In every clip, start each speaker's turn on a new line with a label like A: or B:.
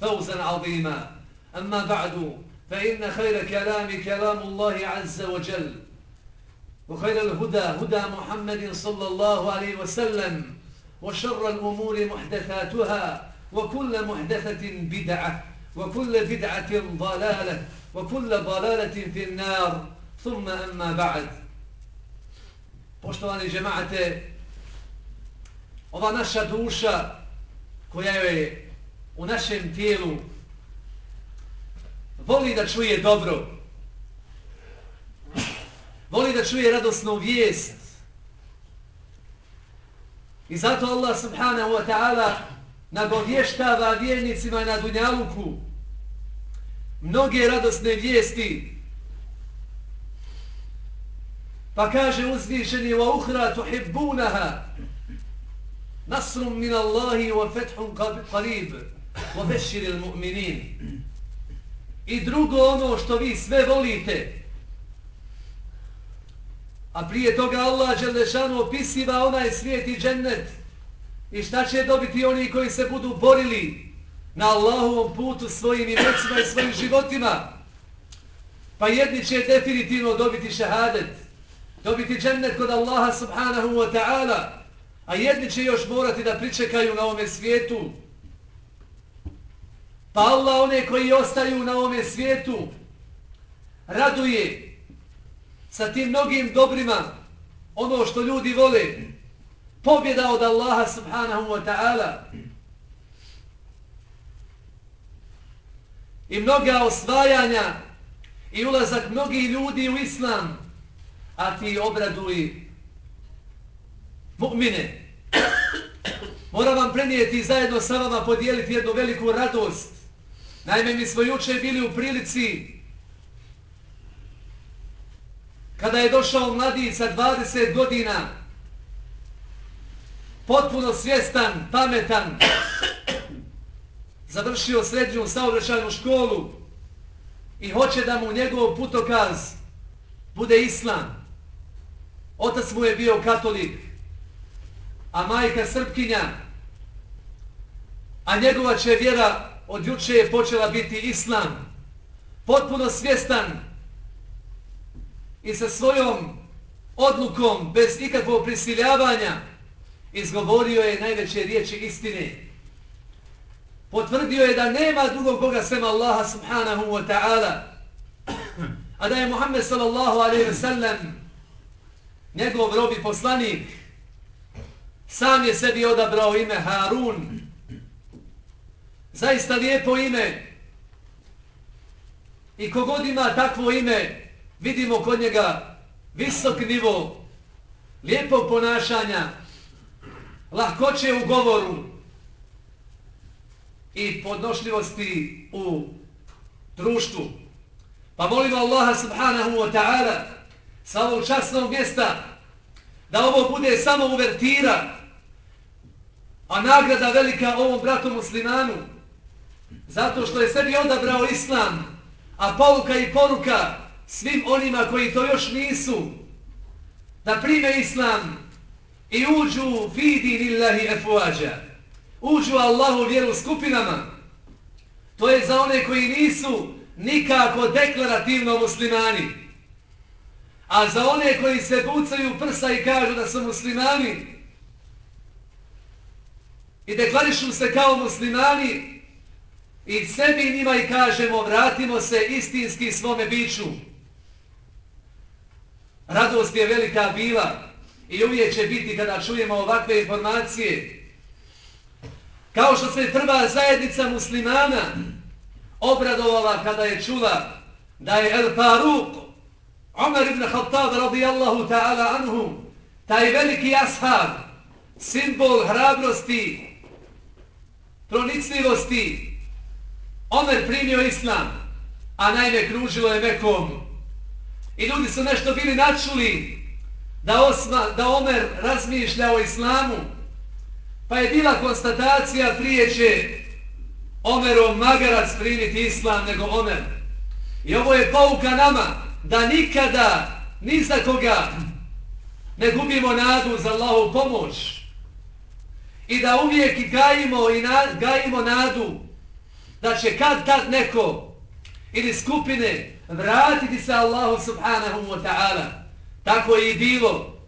A: فوزا عظيما. أما بعد فإن خير كلام كلام الله عز وجل وخير الهدى هدى محمد صلى الله عليه وسلم وشر الأمور محدثاتها وكل محدثة بدعة وكل بدعة ضلالة وكل ضلالة في النار. ثم أما بعد. Poštovani džemate, ova naša duša koja je u našem tijelu voli da čuje dobro, voli da čuje radosnu vijest. I zato Allah subhanahu wa ta'ala nagovještava vjernicima na Dunjaluku mnoge radosne vijesti. Pa kaže uzvišeni wa uhra tuhibbunaha nasrum min Allahi wa fethum qarib wa beširil mu'minin. I drugo ono što vi sve volite. A prije toga Allah Đelešanu opisiva onaj svijet i džennet. I šta će dobiti oni koji se budu borili na Allahovom putu svojim imecima i svojim životima. Pa jedni će definitivno dobiti šehadet. Dobiti džennet kod Allaha subhanahu wa ta'ala. A jedni će još morati da pričekaju na ovome svijetu. Pa Allah one koji ostaju na ovome svijetu raduje sa tim mnogim dobrima ono što ljudi vole. Pobjeda od Allaha subhanahu wa ta'ala. I mnoga osvajanja i ulazak mnogih ljudi u islam. A ti obraduj mu'mine. Moram vam prenijeti zajedno sa vama podijeliti jednu veliku radost. Naime, mi smo juče bili u prilici kada je došao mladić sa 20 godina potpuno svjestan, pametan, završio srednju saobraćajnu školu i hoće da mu njegov putokaz bude islam. Otac mu je bio katolik, a majka srpkinja, a njegova će vjera od juče je počela biti islam. Potpuno svjestan i sa svojom odlukom, bez ikakvog prisiljavanja, izgovorio je najveće riječi istine. Potvrdio je da nema drugog Boga svema Allaha subhanahu wa ta'ala, a da je Muhammed sallallahu alaihi wa sallam njegov robi poslanik, sam je sebi odabrao ime Harun, zaista lijepo ime, i kogod ima takvo ime, vidimo kod njega visok nivo lijepog ponašanja, lahkoće u govoru i podnošljivosti u društvu. Pa molimo Allaha subhanahu wa ta'ala sa ovog časnog mjesta da ovo bude samo uvertira, a nagrada velika ovom bratu muslimanu, zato što je sebi odabrao islam, a poruka i poruka svim onima koji to još nisu, da prime islam i uđu fidi lillahi efuađa, uđu Allahu vjeru skupinama, to je za one koji nisu nikako deklarativno muslimani, a za one koji se bucaju prsa i kažu da su muslimani i deklarišu se kao muslimani i sebi njima i kažemo vratimo se istinski svome biću. Radost je velika bila i uvijek će biti kada čujemo ovakve informacije. Kao što se prva zajednica muslimana obradovala kada je čula da je El Faruk, Omer ibn Khattab radijallahu ta'ala anhu, taj veliki ashab, simbol hrabrosti, pronicljivosti, Omer primio islam, a najme kružilo je Mekom. I ljudi su nešto bili načuli da, Osma, da Omer razmišlja o islamu, pa je bila konstatacija prije će Omerom magarac primiti islam nego Omer. I ovo je pouka nama da nikada ni za koga ne gubimo nadu za Allahovu pomoć i da uvijek gajimo, i na, gajimo nadu da će kad tad neko ili skupine vratiti se Allahu subhanahu wa ta'ala. Tako je i bilo.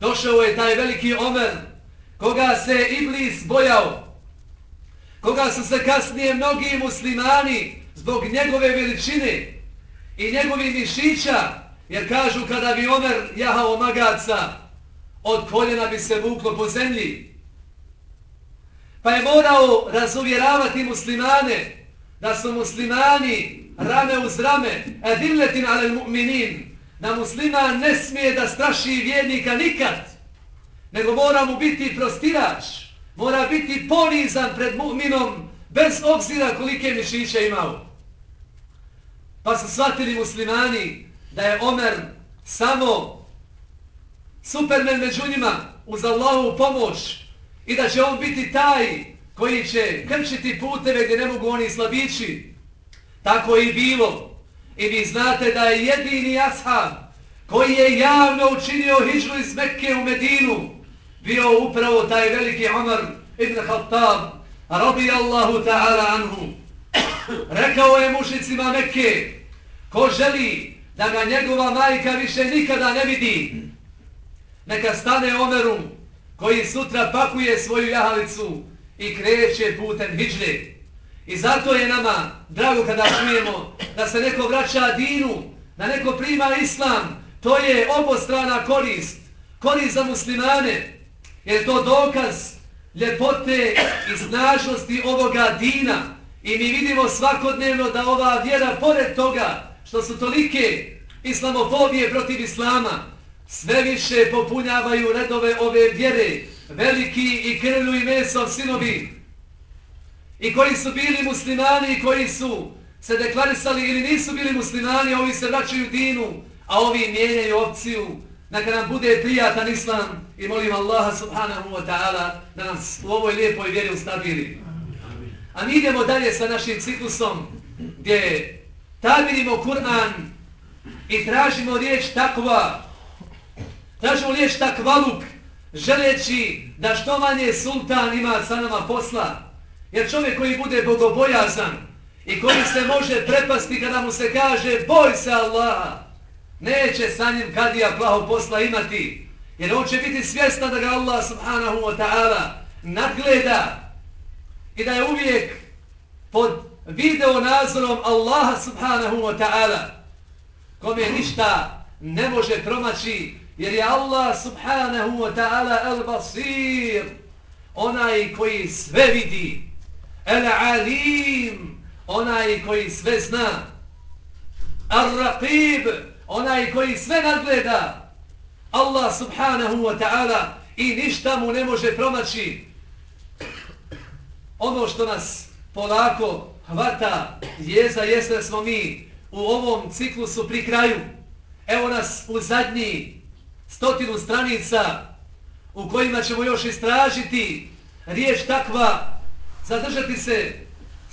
A: Došao je taj veliki Omer koga se Iblis bojao. Koga su se kasnije mnogi muslimani zbog njegove veličine i njegovi mišića, jer kažu kada bi Omer jahao magaca, od koljena bi se vuklo po zemlji. Pa je morao razuvjeravati muslimane da su muslimani rame uz rame, edilletin ale mu'minin, da musliman ne smije da straši vjernika nikad, nego mora mu biti prostirač, mora biti ponizan pred mu'minom, bez obzira kolike mišiće imao. Pa su shvatili muslimani da je Omer samo supermen među njima uz Allahovu pomoć i da će on biti taj koji će krčiti puteve gdje ne mogu oni slabići. Tako i bilo. I vi znate da je jedini ashab koji je javno učinio hijđu iz Mekke u Medinu bio upravo taj veliki Omar ibn Khattab radi Allahu ta'ala anhu. Rekao je mušicima Mekke ko želi da ga njegova majka više nikada ne vidi neka stane Omeru koji sutra pakuje svoju jahalicu i kreće putem hijdžre. I zato je nama drago kada čujemo da se neko vraća dinu, da neko prima islam, to je obostrana korist, korist za muslimane, jer to dokaz ljepote i snažnosti ovoga dina. I mi vidimo svakodnevno da ova vjera, pored toga što su tolike islamofobije protiv islama, sve više popunjavaju redove ove vjere, veliki i krvlju i mesom sinovi, i koji su bili muslimani i koji su se deklarisali ili nisu bili muslimani, ovi se vraćaju dinu, a ovi mijenjaju opciju, neka nam bude prijatan islam i molim Allaha subhanahu wa ta'ala da nas u ovoj lijepoj vjeri ustabili. A mi idemo dalje sa našim ciklusom gdje tabirimo Kur'an i tražimo riječ takva, tražimo riječ takvaluk, želeći da što manje sultan ima sa nama posla. Jer čovjek koji bude bogobojazan i koji se može prepasti kada mu se kaže boj se Allaha, neće sa njim kadija plaho posla imati. Jer on će biti svjestan da ga Allah subhanahu wa ta'ala nadgleda i da je uvijek pod video nazorom Allaha subhanahu wa ta'ala kome ništa ne može promaći jer je Allah subhanahu wa ta'ala al-basir. Onaj koji sve vidi al-alim. Onaj koji sve zna al-raqib. Onaj koji sve nadgleda. Allah subhanahu wa ta'ala i ništa mu ne može promaći. Ono što nas polako hvata jeza jeste smo mi u ovom ciklusu pri kraju. Evo nas u zadnji stotinu stranica u kojima ćemo još istražiti riječ takva, zadržati se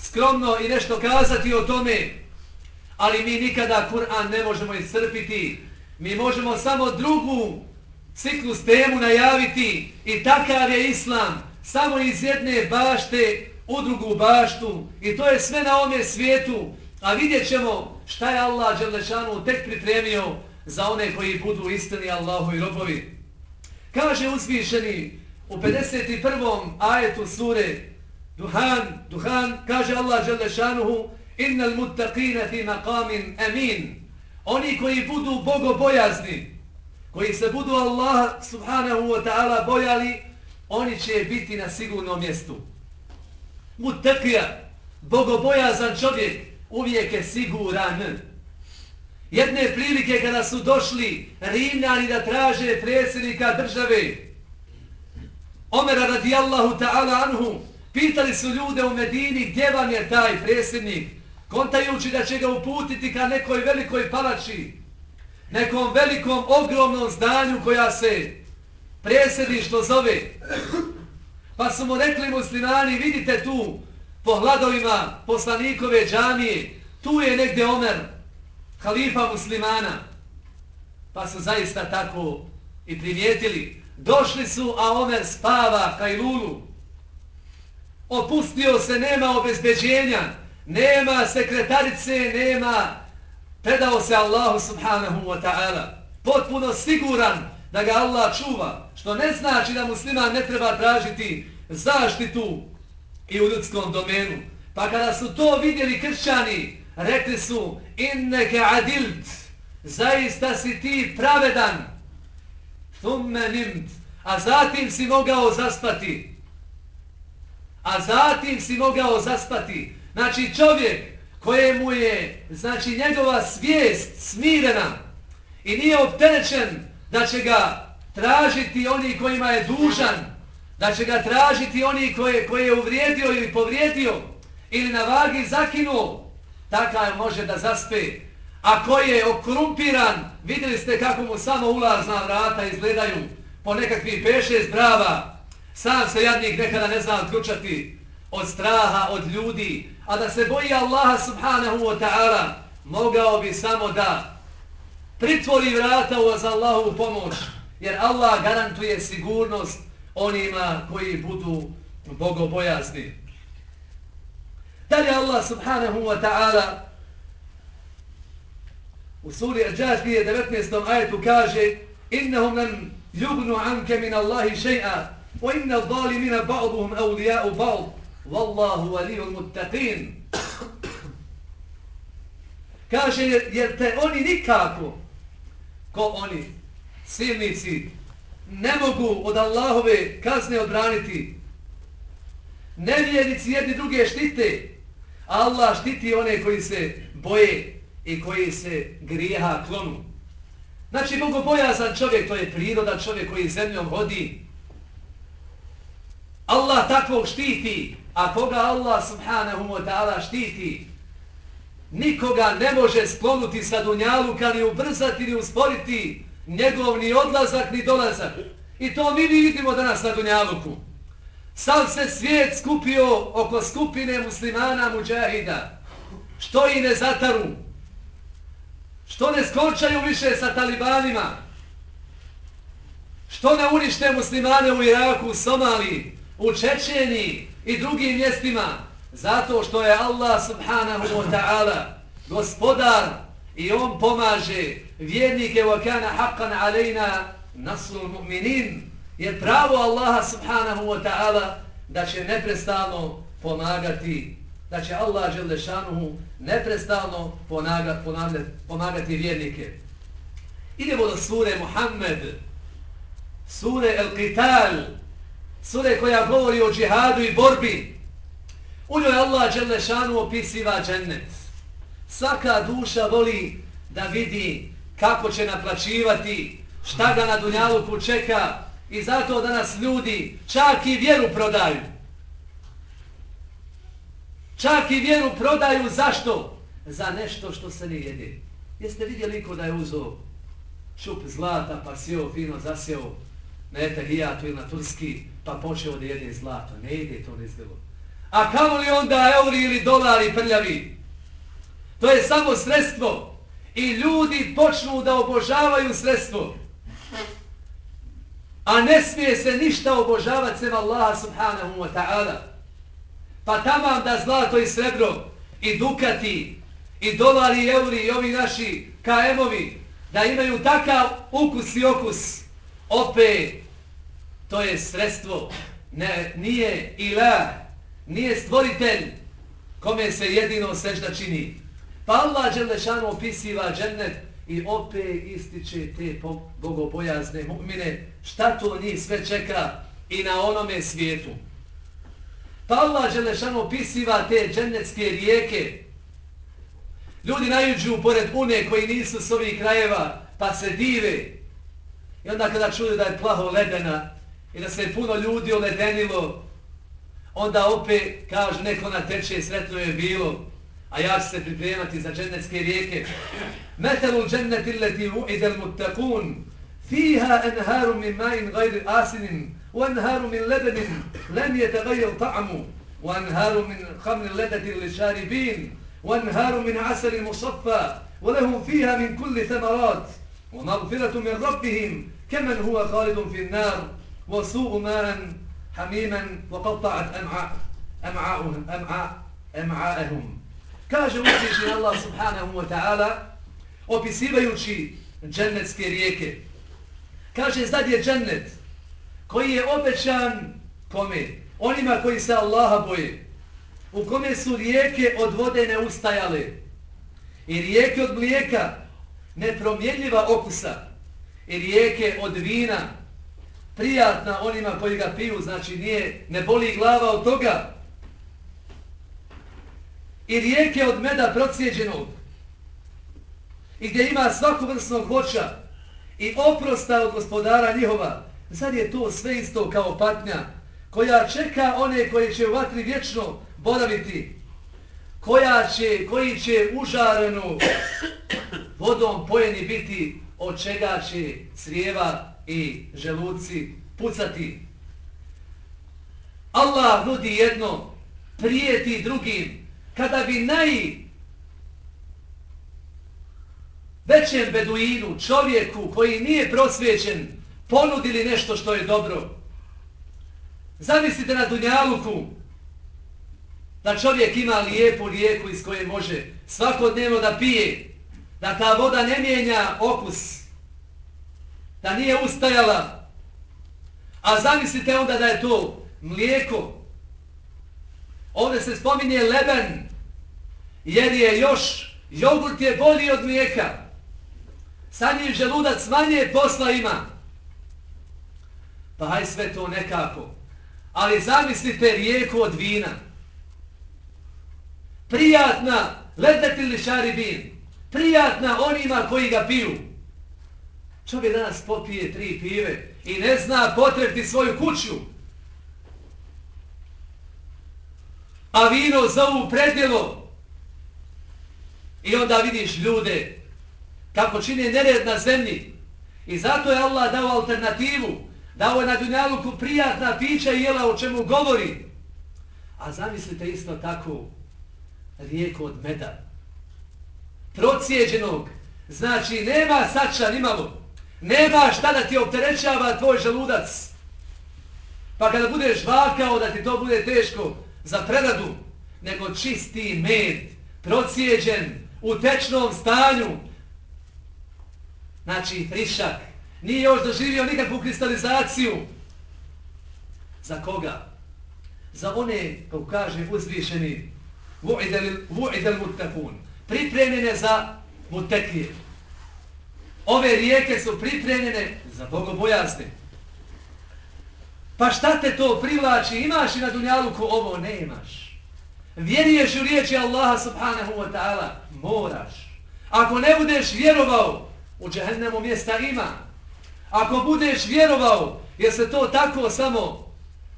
A: skromno i nešto kazati o tome, Ali mi nikada Kur'an ne možemo iscrpiti. Mi možemo samo drugu ciklus temu najaviti i takav je Islam. Samo iz jedne bašte u drugu baštu. I to je sve na ome svijetu. A vidjet ćemo šta je Allah Đelešanu tek pripremio za one koji budu istini Allahu i robovi. Kaže uzvišeni u 51. ajetu sure Duhan, Duhan, kaže Allah Želešanuhu Innal muttaqina fi maqamin amin. Oni koji budu bogobojazni, koji se budu Allah subhanahu wa ta'ala bojali, oni će biti na sigurnom mjestu. Muttaqija, bogobojazan čovjek, uvijek je siguran. Jedne prilike kada su došli Rimljani da traže predsjednika države, Omera radijallahu ta'ala anhu, pitali su ljude u Medini gdje vam je taj predsjednik, kontajući da će ga uputiti ka nekoj velikoj palači, nekom velikom ogromnom zdanju koja se predsjedništvo zove. Pa su mu rekli muslimani, vidite tu po hladovima poslanikove džamije, tu je negde Omer, halifa muslimana. Pa su zaista tako i primijetili. Došli su, a Omer spava kajlulu. Opustio se, nema obezbeđenja, nema sekretarice, nema, predao se Allahu subhanahu wa ta'ala. Potpuno siguran da ga Allah čuva, što ne znači da musliman ne treba tražiti zaštitu i u ljudskom domenu. Pa kada su to vidjeli kršćani, rekli su inneke adilt, zaista si ti pravedan, thumme nimt, a zatim si mogao zaspati. A zatim si mogao zaspati. Znači čovjek kojemu je znači njegova svijest smirena i nije opterećen da će ga tražiti oni kojima je dužan, da će ga tražiti oni koje, koje je uvrijedio ili povrijedio ili na vagi zakinuo, takav može da zaspe. A koji je okrumpiran, vidjeli ste kako mu samo ulazna vrata izgledaju po nekakvih peše zbrava, sam se jadnik nekada ne zna odključati od straha, od ljudi, a da se boji Allaha subhanahu wa ta'ala, mogao bi samo da pritvori vrata uz Allahu pomoć, jer Allah garantuje sigurnost onima koji budu bogobojazni. Da li Allah subhanahu wa ta'ala u suri Al-Đašbije 19. ajetu kaže Innahum nam yugnu anke min Allahi še'a wa inna zalimina ba'duhum awlija'u ba'd Wallahu waliyul muttaqin Kaže jer te oni nikako ko oni silnici ne mogu od Allahove kazne odbraniti. Nevjernici jedni druge štite. Allah štiti one koji se boje i koji se grijeha klonu. Znači, mogu bojazan čovjek, to je priroda čovjek koji zemljom hodi. Allah takvog štiti, a koga Allah subhanahu wa ta'ala štiti, nikoga ne može sklonuti sa dunjaluka, ni ubrzati, ni usporiti, njegov ni odlazak ni dolazak. I to mi vidimo danas na Dunjaluku. Sav se svijet skupio oko skupine muslimana muđahida. Što i ne zataru? Što ne skončaju više sa talibanima? Što ne unište muslimane u Iraku, u Somaliji, u Čečeniji i drugim mjestima? Zato što je Allah subhanahu wa ta'ala gospodar i on pomaže vjernike wa kana haqqan alejna nasrul mu'minin je pravo Allaha subhanahu wa ta'ala da će neprestano pomagati da će Allah želešanuhu neprestano pomagati, pomagati vjernike. Idemo do sure Muhammed sure El Qital sure koja govori o džihadu i borbi. U njoj Allah Đelešanu opisiva džennet. Svaka duša voli da vidi kako će naplaćivati, šta ga na Dunjaluku čeka i zato danas ljudi čak i vjeru prodaju. Čak i vjeru prodaju zašto? Za nešto što se ne jede. Jeste vidjeli ko da je uzo šup zlata pa sjeo fino zasjeo na etahijatu ili na turski pa počeo da jede zlato. Ne jede to ne izgledalo. A kamo li onda euri ili dolari prljavi? To je samo sredstvo. I ljudi počnu da obožavaju sredstvo. A ne smije se ništa obožavati sem Allaha subhanahu wa ta'ala. Pa tamam da zlato i srebro i dukati i dolari i euri i ovi naši KM-ovi da imaju takav ukus i okus opet to je sredstvo ne, nije ilah nije stvoritelj kome se jedino sežda čini pa Allah Đelešanu opisiva džennet i opet ističe te bogobojazne mu'mine. Šta to njih sve čeka i na onome svijetu? Pa Allah Želešan opisiva te džennetske rijeke. Ljudi najuđu pored une koji nisu s ovih krajeva, pa se dive. I onda kada čuju da je plaho ledena i da se je puno ljudi oledenilo, onda opet kaže neko na teče sretno je bilo, a ja ću se pripremati za džennetske rijeke. Metelu dženneti leti u'idel mutakun, fiha enharu min majin gajri asinin, u enharu min ledenin, lem je te gajel ta'amu, u enharu min hamni ledeti li šaribin, وانهار من عسل مصفى ولهم فيها من كل ثمرات ومغفرة من ربهم كمن هو خالد في النار وسوء ماء حميما وقطعت أمعاء أمعاءهم أمعاء أمعاءهم Kaže uzvišen Allah subhanahu wa ta'ala opisivajući džennetske rijeke. Kaže zdad je džennet koji je obećan kome? Onima koji se Allaha boje. u kome su rijeke od vode ne ustajale i rijeke od mlijeka nepromjenljiva okusa i rijeke od vina prijatna onima koji ga piju, znači nije, ne boli glava od toga i rijeke od meda procijeđenog i gdje ima svaku vrstnog hoća i oprosta od gospodara njihova, sad je to sve isto kao patnja koja čeka one koje će u vatri vječno boraviti, koja će, koji će užarenu vodom pojeni biti, od čega će crijeva i želuci pucati. Allah nudi jedno, prijeti drugim, kada bi naj većem beduinu, čovjeku koji nije prosvjećen, ponudili nešto što je dobro. Zamislite na Dunjaluku, da čovjek ima lijepu rijeku iz koje može svakodnevno da pije, da ta voda ne mijenja okus, da nije ustajala. A zamislite onda da je to mlijeko. Ovdje se spominje leben, jer je još, jogurt je bolji od mlijeka. Sa njim želudac manje posla ima. Pa haj sve to nekako. Ali zamislite rijeku od vina prijatna ledeti li šaribin, prijatna onima koji ga piju. Čovjek danas popije tri pive i ne zna potrebiti svoju kuću. A vino zovu predjelom. I onda vidiš ljude kako čine nered na zemlji. I zato je Allah dao alternativu. Dao je na dunjaluku prijatna pića i jela o čemu govori. A zamislite isto tako rijeku od meda. Procijeđenog. Znači, nema sača nimalo. Nema šta da ti opterećava tvoj želudac. Pa kada budeš vakao da ti to bude teško za preradu, nego čisti med, procijeđen, u tečnom stanju. Znači, rišak. Nije još doživio nikakvu kristalizaciju. Za koga? Za one, kako kaže uzvišeni, vu'idel mutakun. Pripremljene za mutekije. Ove rijeke su pripremljene za bogobojazne. Pa šta te to privlači? Imaš i na dunjaluku ovo? Ne imaš. Vjeruješ u riječi Allaha subhanahu wa ta'ala? Moraš. Ako ne budeš vjerovao, u džahennemu mjesta ima. Ako budeš vjerovao, jer se to tako samo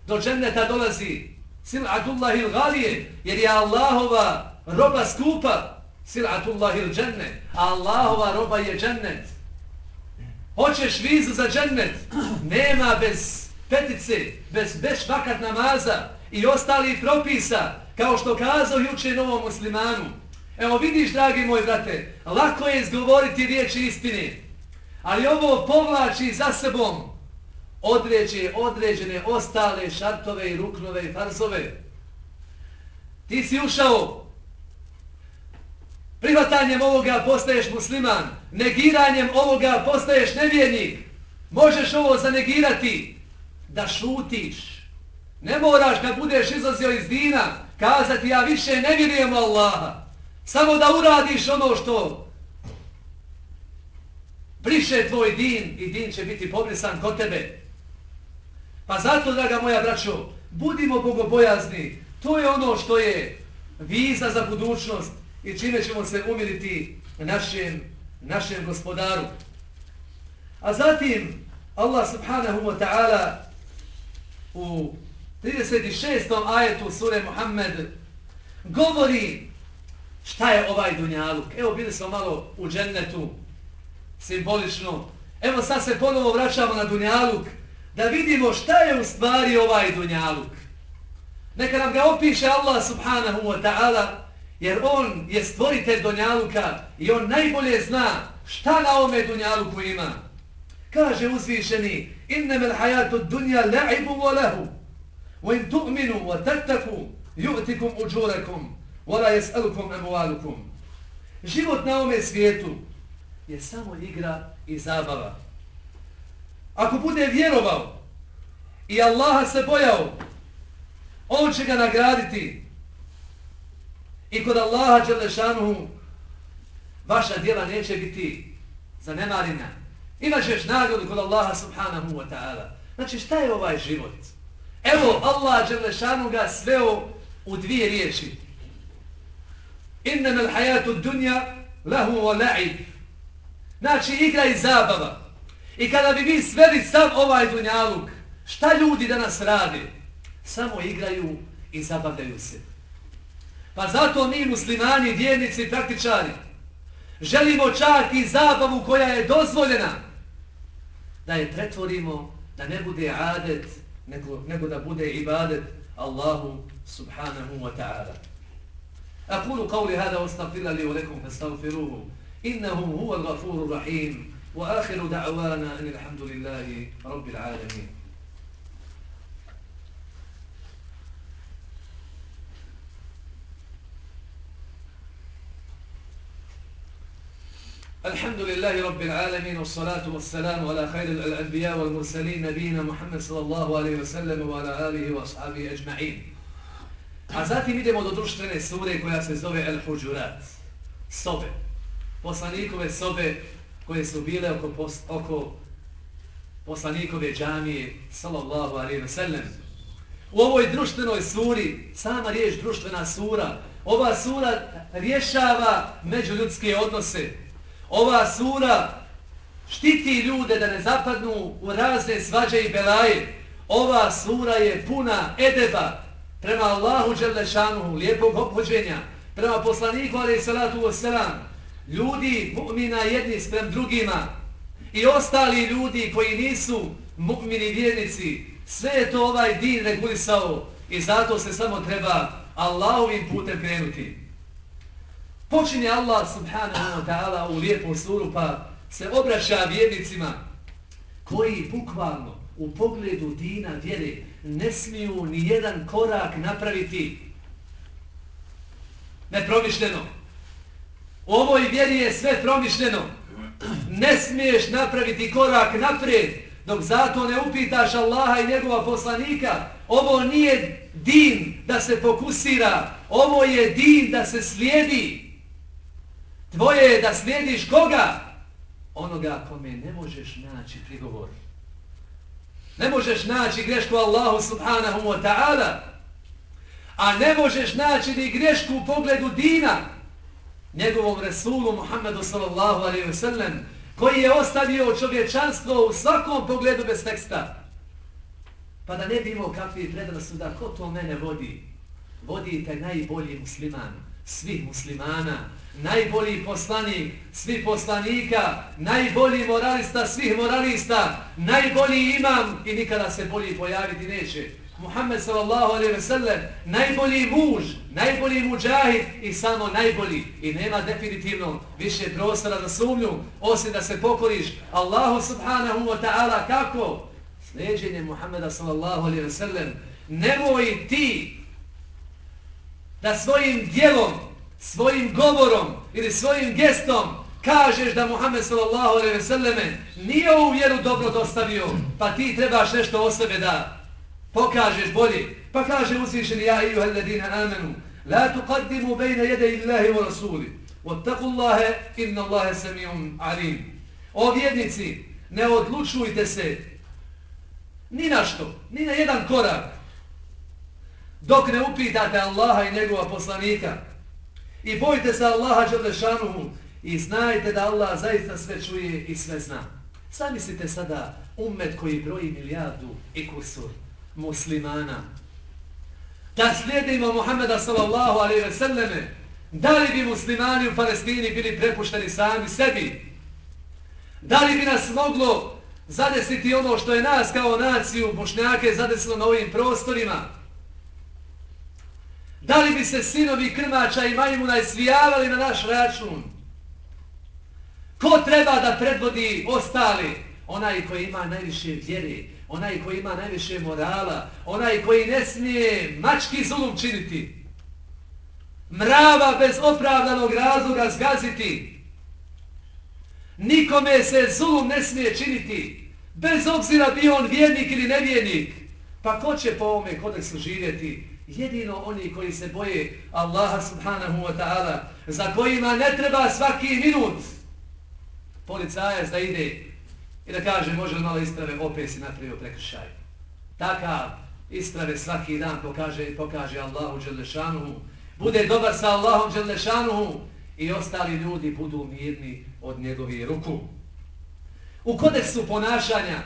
A: do dženneta dolazi, Sil'atullah il galije, jer je Allahova roba skupa, sil'atullahi il džennet. Allahova roba je džennet. Hoćeš vizu za džennet? Nema bez petice, bez bez vakat namaza i ostalih propisa, kao što kazao juče novom muslimanu. Evo vidiš, dragi moj brate, lako je izgovoriti riječi istine, ali ovo povlači za sebom određe, određene ostale šartove i ruknove i farzove. Ti si ušao, prihvatanjem ovoga postaješ musliman, negiranjem ovoga postaješ nevjernik. Možeš ovo zanegirati, da šutiš. Ne moraš da budeš izlazio iz dina, kazati ja više ne vjerujem Allaha. Samo da uradiš ono što briše tvoj din i din će biti pobrisan kod tebe. Pa zato, draga moja braćo, budimo bogobojazni. To je ono što je viza za budućnost i čime ćemo se umiriti našem, našem gospodaru. A zatim, Allah subhanahu wa ta'ala u 36. ajetu sure Muhammed govori šta je ovaj dunjaluk. Evo bili smo malo u džennetu, simbolično. Evo sad se ponovo vraćamo na dunjaluk da vidimo šta je u stvari ovaj dunjaluk. Neka nam ga opiše Allah subhanahu wa ta'ala, jer on je stvoritelj dunjaluka i on najbolje zna šta na ome dunjaluku ima. Kaže uzvišeni, إنما al-hayatu ad-dunya وإن wa lahu. Wa أجوركم ولا wa أموالكم wa la yas'alukum. Život na ovom svijetu je samo igra i zabava. Ako bude vjerovao i Allaha se bojao, on će ga nagraditi. I kod Allaha Đelešanuhu vaša djela neće biti zanemarina. Imaćeš nagradu kod Allaha subhanahu wa ta'ala. Znači šta je ovaj život? Evo Allah Đerlešanu ga sveo u dvije riječi. Inna mel hayatu dunja lahu wa la'ib. Znači igra i zabava. I kada bi vi sveli sam ovaj dunjaluk, šta ljudi danas radi? Samo igraju i zabavljaju se. Pa zato mi muslimani, vjernici, praktičari, želimo čak i zabavu koja je dozvoljena, da je pretvorimo, da ne bude adet, nego, nego da bude ibadet Allahu subhanahu wa ta'ala. أقول قولي هذا واستغفر لي ولكم فاستغفروه إنه هو الغفور الرحيم وآخر دعوانا أن الحمد لله رب العالمين الحمد لله رب العالمين والصلاة والسلام على خير الأنبياء والمرسلين نبينا محمد صلى الله عليه وسلم وعلى آله وأصحابه أجمعين A zatim idemo do društvene sure koja se zove El Huđurat. Sobe. Poslanikove sobe koje su bile oko, pos, oko poslanikove džamije, sallallahu alaihi wa sallam. U ovoj društvenoj suri, sama riječ društvena sura, ova sura rješava međuljudske odnose. Ova sura štiti ljude da ne zapadnu u razne svađe i belaje. Ova sura je puna edeba prema Allahu Đelešanuhu, lijepog obhođenja, prema poslaniku alaihi salatu wasalam, ljudi mu'mina jedni sprem drugima i ostali ljudi koji nisu mu'mini vjernici, sve je to ovaj din regulisao i zato se samo treba Allahovim putem krenuti. Počinje Allah subhanahu wa ta'ala u lijepu suru pa se obraća vjernicima koji bukvalno u pogledu dina vjere ne smiju ni jedan korak napraviti nepromišljeno. U ovoj vjeri je sve promišljeno. Ne smiješ napraviti korak naprijed dok zato ne upitaš Allaha i njegova poslanika. Ovo nije din da se fokusira. Ovo je din da se slijedi. Tvoje je da slijediš koga? Onoga kome ne možeš naći prigovor. Ne možeš naći grešku Allahu subhanahu wa ta'ala. A ne možeš naći ni grešku u pogledu dina njegovom Resulu Muhammedu sallallahu alaihi wa sallam, koji je ostavio čovječanstvo u svakom pogledu bez teksta. Pa da ne bi imao kakvi predrasu da ko to mene vodi? Vodi taj najbolji musliman, svih muslimana, najbolji poslanik, svih poslanika, najbolji moralista, svih moralista, najbolji imam i nikada se bolji pojaviti neće. Muhammed sallallahu alaihi ve sellem najbolji muž, najbolji muđahid i samo najbolji. I nema definitivno više prostora za sumnju, osim da se pokoriš Allahu subhanahu wa ta'ala kako? Slijedženje Muhammeda sallallahu alaihi ve sellem. Nemoj ti da svojim dijelom, svojim govorom ili svojim gestom kažeš da Muhammed sallallahu alejhi ve selleme nije ovu vjeru dobro dostavio, pa ti trebaš nešto o sebe da pokažeš bolje. Pa kaže uzvišeni ja i ladina amenu La tuqaddimu bejna jede illahi wa rasuli wattaqullaha Allahe inna Allahe samijum alim O vjednici, ne odlučujte se ni na što, ni na jedan korak dok ne upitate Allaha i njegova poslanika i bojte se Allaha Đelešanuhu i znajte da Allah zaista sve čuje i sve zna. Zamislite sada umet koji broji milijardu i kusur muslimana. Da slijedimo Muhammeda sallallahu alaihi ve selleme, da li bi muslimani u Palestini bili prepušteni sami sebi? Da li bi nas moglo zadesiti ono što je nas kao naciju bošnjake zadesilo na ovim prostorima? Da li bi se sinovi krmača i majmuna isvijavali na naš račun? Ko treba da predvodi ostali? Onaj koji ima najviše vjere, onaj koji ima najviše morala, onaj koji ne smije mački zulum činiti, mrava bez opravdanog razloga zgaziti, nikome se zulum ne smije činiti, bez obzira bio on vjernik ili nevjernik, pa ko će po ovome kodeksu živjeti? Jedino oni koji se boje Allaha subhanahu wa ta'ala, za kojima ne treba svaki minut policajac da ide i da kaže može li malo isprave opet si napravio prekršaj. Takav isprave svaki dan pokaže pokaže Allahu Đelešanuhu. Bude dobar sa Allahom Đelešanuhu i ostali ljudi budu mirni od njegove ruku. U kodeksu ponašanja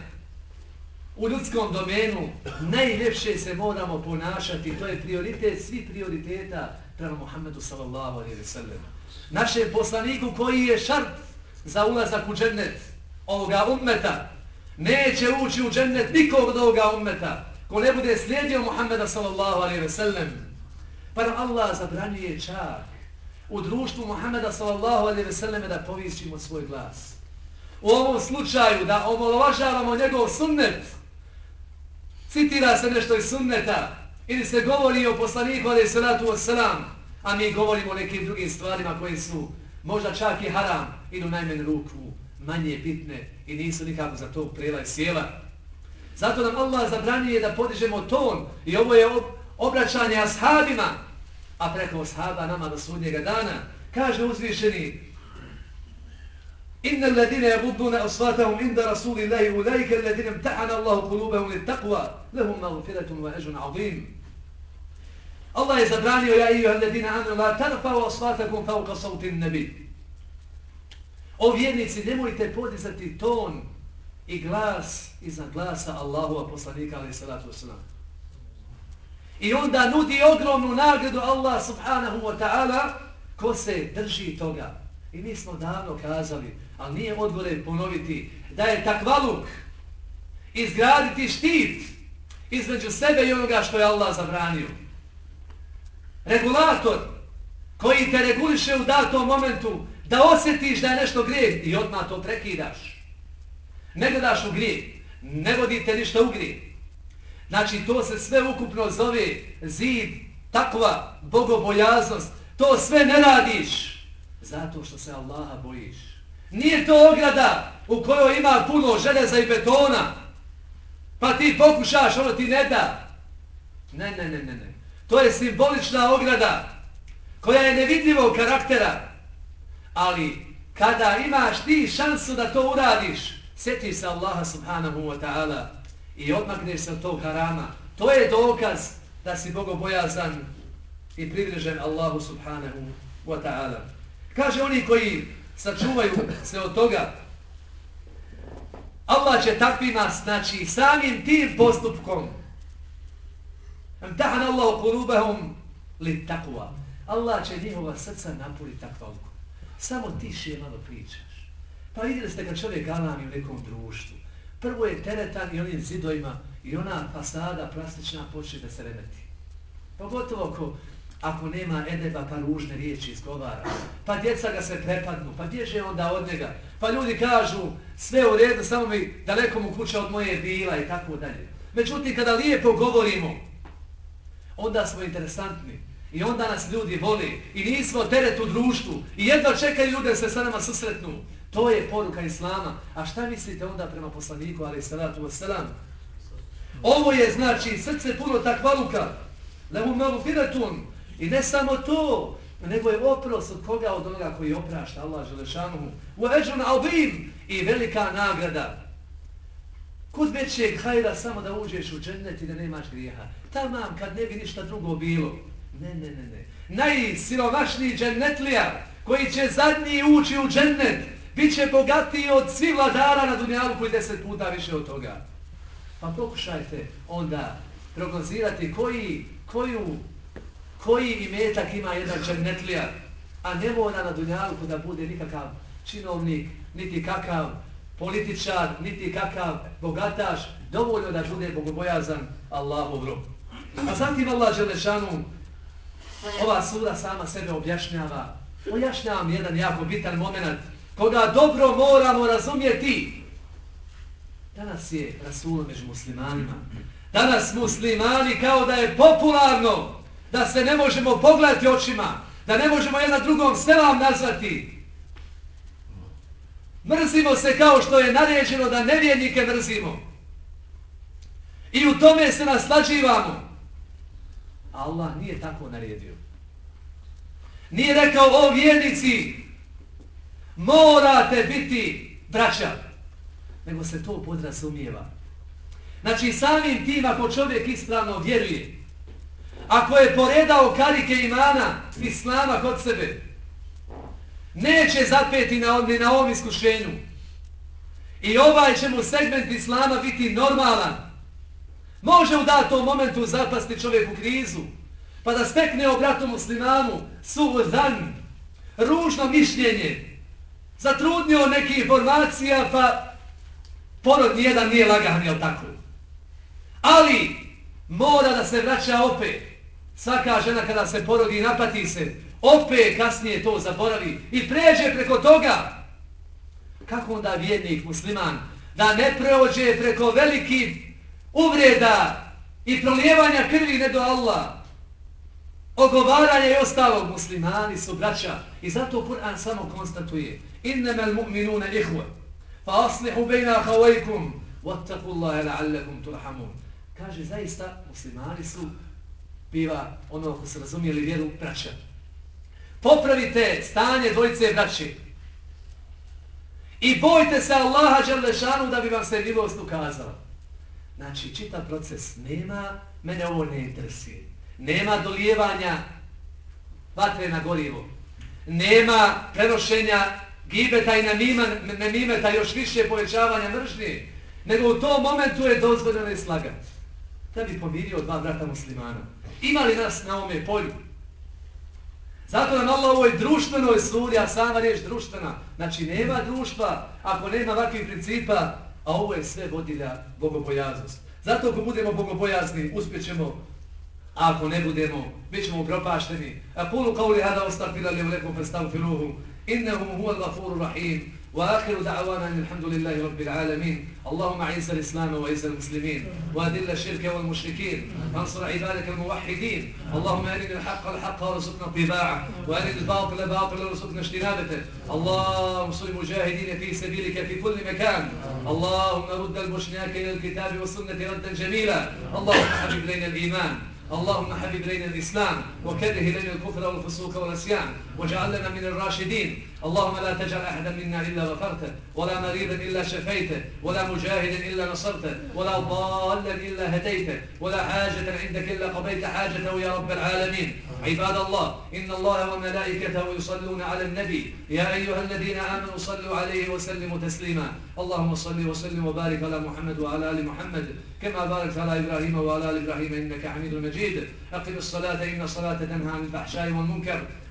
A: u ljudskom domenu najljepše se moramo ponašati. To je prioritet svih prioriteta prema Muhammedu sallallahu alaihi ve sallam. Našem poslaniku koji je šart za ulazak u džennet ovoga ummeta. Neće ući u džennet nikog od ovoga ummeta ko ne bude slijedio Muhammeda sallallahu alaihi ve sellem. Pa Allah zabranjuje čak u društvu Muhammeda sallallahu alaihi ve selleme da povisimo svoj glas. U ovom slučaju da omolovažavamo njegov sunnet, citira se nešto iz sunneta, ili se govori o poslaniku alaihi sallatu wasalam, a mi govorimo o nekim drugim stvarima koje su možda čak i haram, idu najmen ruku manje bitne i nisu nikako za to prela i sjela. Zato nam Allah zabranjuje da podižemo ton i ovo je obraćanje ashabima, a preko ashaba nama do sudnjega dana, kaže uzvišeni إن الذين yabudduna أصواتهم inda rasulillahi ulaika أولئك imtahana امتحن qulubahum قلوبهم lahum لهم wa ajrun azim. Allah يزبراني يا أيها الذين alladine لا ترفعوا أصواتكم فوق fawqa sawti an-nabi. O vjernici, nemojte podizati ton i glas iznad glasa Allahova poslanika, ali salatu wasalam. I onda nudi ogromnu nagradu Allah subhanahu wa ta'ala ko se drži toga. I mi smo davno kazali, ali nije odgore ponoviti, da je takvaluk izgraditi štit između sebe i onoga što je Allah zabranio. Regulator koji te reguliše u datom momentu da osjetiš da je nešto grijeh i odmah to prekidaš. Ne gledaš u grijeh, ne vodite ništa u grijeh. Znači to se sve ukupno zove zid, takva, bogobojaznost. To sve ne radiš zato što se Allaha bojiš. Nije to ograda u kojoj ima puno željeza i betona pa ti pokušaš, ono ti ne da. Ne, ne, ne, ne, ne. To je simbolična ograda koja je nevidljivog karaktera ali kada imaš ti šansu da to uradiš, sjeti se Allaha subhanahu wa ta'ala i odmakneš se od tog harama. To je dokaz da si bogobojazan i privrežen Allahu subhanahu wa ta'ala. Kaže oni koji sačuvaju se od toga, Allah će takvima, znači samim tim postupkom, Amtahan Allahu kulubahum li takva. Allah će njihova srca napuniti takvalku. Samo tiše malo pričaš. Pa vidjeli ste kad čovjek galami u nekom društvu. prvo je teretan i onim zidojima i ona fasada plastična počne da se remeti. Pogotovo ako, ako nema edeba pa ružne riječi izgovara. Pa djeca ga se prepadnu, pa bježe onda od njega. Pa ljudi kažu sve u redu, samo mi daleko mu kuća od moje bila i tako dalje. Međutim, kada lijepo govorimo, onda smo interesantni. I onda nas ljudi voli. I nismo teret u društvu. I jedva čekaju ljude se sa nama susretnu. To je poruka Islama. A šta mislite onda prema poslaniku, ali salatu wasalam? Ovo je, znači, srce puno takvaluka. Lehu melu firetun. I ne samo to, nego je oprost od koga od onoga koji oprašta Allah Želešanuhu. U eđun albim i velika nagrada. Kud većeg hajra samo da uđeš u džennet i da nemaš grijeha. Tamam, kad ne bi ništa drugo bilo. Ne, ne, ne, ne. Najsiromašniji džennetlija koji će zadnji ući u džennet bit će bogatiji od svih vladara na dunjalu koji deset puta više od toga. Pa pokušajte onda prognozirati koji, koju, koji imetak ima jedan černetlija, a ne mora na dunjalku da bude nikakav činovnik, niti kakav političar, niti kakav bogataš, dovoljno da bude bogobojazan Allahov rob. A zatim Allah Želešanu, ova sura sama sebe objašnjava. Pojašnjavam jedan jako bitan moment, koga dobro moramo razumjeti. Danas je Rasul među muslimanima. Danas muslimani kao da je popularno da se ne možemo pogledati očima, da ne možemo jedna drugom selam nazvati, Mrzimo se kao što je naređeno da nevjernike mrzimo. I u tome se naslađivamo. Allah nije tako naredio. Nije rekao o vjernici morate biti braća. Nego se to podrazumijeva. Znači samim tim ako čovjek ispravno vjeruje, ako je poredao karike imana islama kod sebe, neće zapeti na, ni na ovom iskušenju. I ovaj će mu segment islama biti normalan. Može u datom momentu zapasti čovjek u krizu, pa da stekne obratom muslimanu suvo dan, ružno mišljenje, zatrudnio neki informacija, pa porod nijedan nije lagan, jel tako? Ali mora da se vraća opet. Svaka žena kada se porodi i napati se, opet kasnije to zaboravi i pređe preko toga. Kako onda vjernik musliman da ne prođe preko velikih uvreda i prolijevanja krvi ne do Allah, Ogovaranje i ostalog. Muslimani su braća i zato Kur'an samo konstatuje. Innemel mu'minuna ihva fa aslihu bejna havajkum vattaku Allahe la'allakum turhamun. Kaže zaista muslimani su biva ono ko se razumijeli vjeru braća popravite stanje dvojice braći. I bojte se Allaha Đerlešanu da bi vam se milost ukazala. Znači, čitav proces nema, mene ovo ne interesuje. Nema dolijevanja vatre na gorivo. Nema prenošenja gibeta i nemimeta još više povećavanja mržnje. Nego u tom momentu je dozvoljeno ne slagati. Da bi pomirio dva brata muslimana. Ima li nas na ome polju? Zato nam Allah u ovoj društvenoj suri, a sama riječ društvena, znači nema društva ako nema ovakvih principa, a ovo je sve vodilja bogobojaznost. Zato ako budemo bogobojazni, uspjećemo, a ako ne budemo, bit ćemo propašteni. A kulu kao li hada ostakvila li u lekom innehu huwa gafuru rahim, وآخر دعوانا أن الحمد لله رب العالمين. اللهم أعز الإسلام وأعز المسلمين. وأذل الشرك والمشركين. وانصر عبادك الموحدين. اللهم أرنا الحق الحق وارزقنا اتباعه. وأرنا الباطل باطل وارزقنا اجتنابته. اللهم انصر المجاهدين في سبيلك في كل مكان. اللهم رد المشناك إلى الكتاب والسنة ردا جميلا. اللهم حبب إلينا الإيمان. اللهم حبب إلينا الإسلام وكره إلينا الكفر والفسوق والعصيان واجعلنا من الراشدين. اللهم لا تجعل أحدا منا إلا غفرته ولا مريضا إلا شفيته ولا مجاهدا إلا نصرته ولا ضالا إلا هديته ولا حاجة عندك إلا قضيت حاجته يا رب العالمين. عباد الله إن الله وملائكته يصلون على النبي. يا أيها الذين آمنوا صلوا عليه وسلموا تسليما. اللهم صل وسلم وبارك على محمد وعلى آل محمد. كما باركت على إبراهيم وعلى آل إبراهيم إنك حميد مجيد. أقم الصلاة إن الصلاة تنهى عن الفحشاء والمنكر.